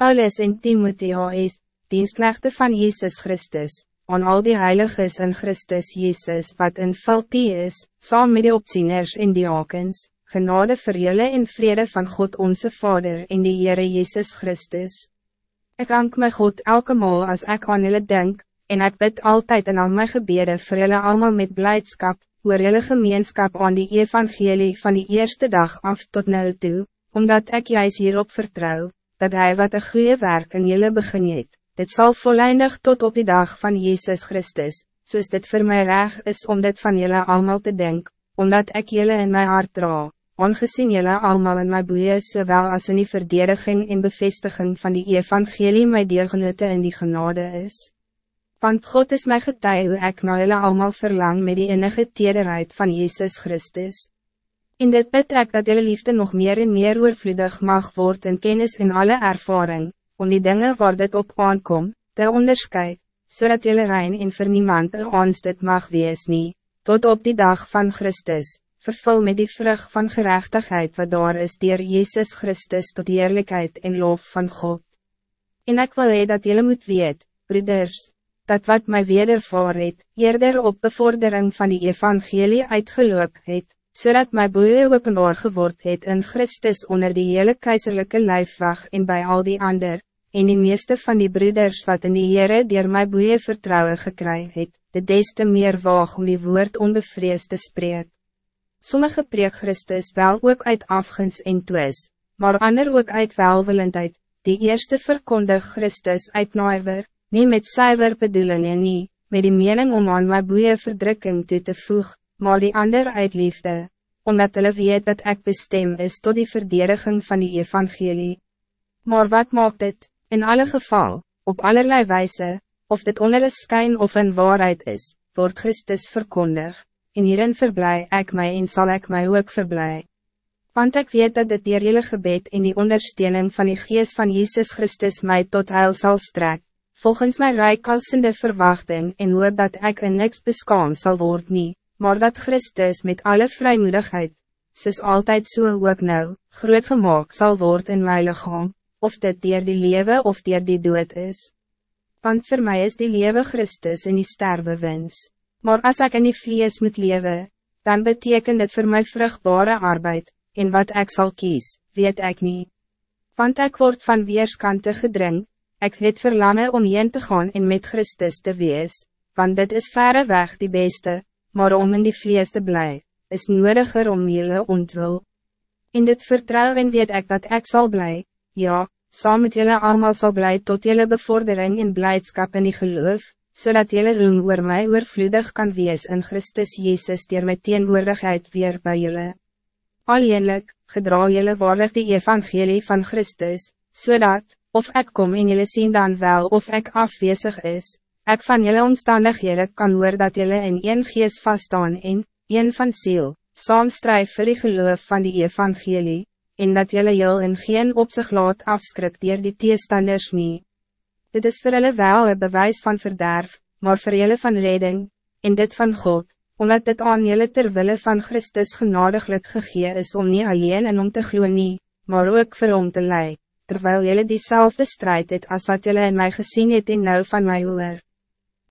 Paulus en Timotheus, dienstknechte van Jezus Christus, aan al die heiliges in Christus Jezus wat in Philippi is, saam met die opzieners en die akens, genade vir julle en vrede van God onze Vader en die Heere Jezus Christus. Ik dank my God elke maal als ik aan julle denk, en ik bid altijd in al my gebede vir julle allemaal met blijdschap, oor julle gemeenskap aan die evangelie van die eerste dag af tot nu toe, omdat ik juist hierop vertrouw, dat hij wat een goede werk in julle begin het, dit zal volledig tot op die dag van Jezus Christus, soos dit voor mij reg is om dit van julle allemaal te denken, omdat ik julle in mijn hart dra, ongezien julle allemaal in my boeie zowel als in die verdediging en bevestiging van die evangelie my deelgenote in die genade is. Want God is mijn getuige hoe ek na julle allemaal verlang met die enige tederheid van Jezus Christus. In dit betrek dat jullie liefde nog meer en meer oorvloedig mag worden in kennis en alle ervaring, om die dingen waar dit op aankom, te onderscheid, zodat jullie rein en vir niemand ons dit mag wees nie, tot op die dag van Christus, vervul met die vrucht van gerechtigheid wat daar is dier Jezus Christus tot eerlijkheid en lof van God. En ik wil hee dat jullie moet weet, broeders, dat wat mij wedervaar het, eerder op bevordering van die evangelie uitgeloop het, zodat my boeie openbaar geword het in Christus onder die hele keizerlijke lijfwacht en bij al die ander, en die meeste van die broeders wat in die Heere dier my boeie vertrouwen gekry het, de des te meer waag om die woord onbevrees te spreek. Sommige preek Christus wel ook uit afgens en twis, maar ander ook uit welwillendheid, die eerste verkondig Christus uit naaiwer, niet met zuiver bedoelingen nie, met die mening om aan my boeie verdrukking toe te voeg, maar die ander uit liefde, omdat hulle weet dat ik bestem is tot die verdediging van die evangelie. Maar wat maakt dit, in alle geval, op allerlei wijze, of dit onder een skyn of een waarheid is, wordt Christus verkondig, en hierin verblij ik mij en zal ik mij ook verblij. Want ik weet dat dit dier jullie gebed in die ondersteuning van die geest van Jezus Christus mij tot heil zal strekken volgens mijn rijkalsende verwachting en hoop dat ik in niks beskaan zal worden nie, maar dat Christus met alle vrijmoedigheid, soos altijd so ook nou, groot gemaakt zal worden in my lichaam, of dit dier die lewe of dier die dood is. Want voor mij is die lewe Christus en die sterwe wens, maar als ik in die vlees moet leven, dan betekent het voor mij vruchtbare arbeid, en wat ik zal kies, weet ik niet. Want ik word van weerskante gedrinkt, Ik het verlangen om heen te gaan en met Christus te wees, want dit is verre weg die beste, maar om in die vlees te blij, is noodiger om jullie ontwil. In dit vertrouwen en weet ik dat ik zal blij, ja, saam met jullie allemaal zal blij tot jullie bevordering en blijdschap in die geloof, zodat jullie roem oor mij oorvloedig kan wees in Christus Jezus die met teenwoordigheid weer bij jullie. Alleenlijk, gedra jullie waarlijk die evangelie van Christus, zodat, of ik kom en jullie zien dan wel of ik afwezig is, ik van jullie omstandigheden kan hoor dat jullie in een geest vaststaan en, een van ziel, saam strijf vir die geloof van die evangelie, en dat jullie jul in geen op zich laat afskrik dier die teestanders nie. Dit is voor jullie wel een bewijs van verderf, maar voor jullie van redding, en dit van God, omdat dit aan jullie terwille van Christus genadiglijk gegee is om niet alleen en om te gloeien nie, maar ook voor om te lijken terwijl jullie diezelfde strijd het als wat jullie in mij gezien het en nou van mij hoor.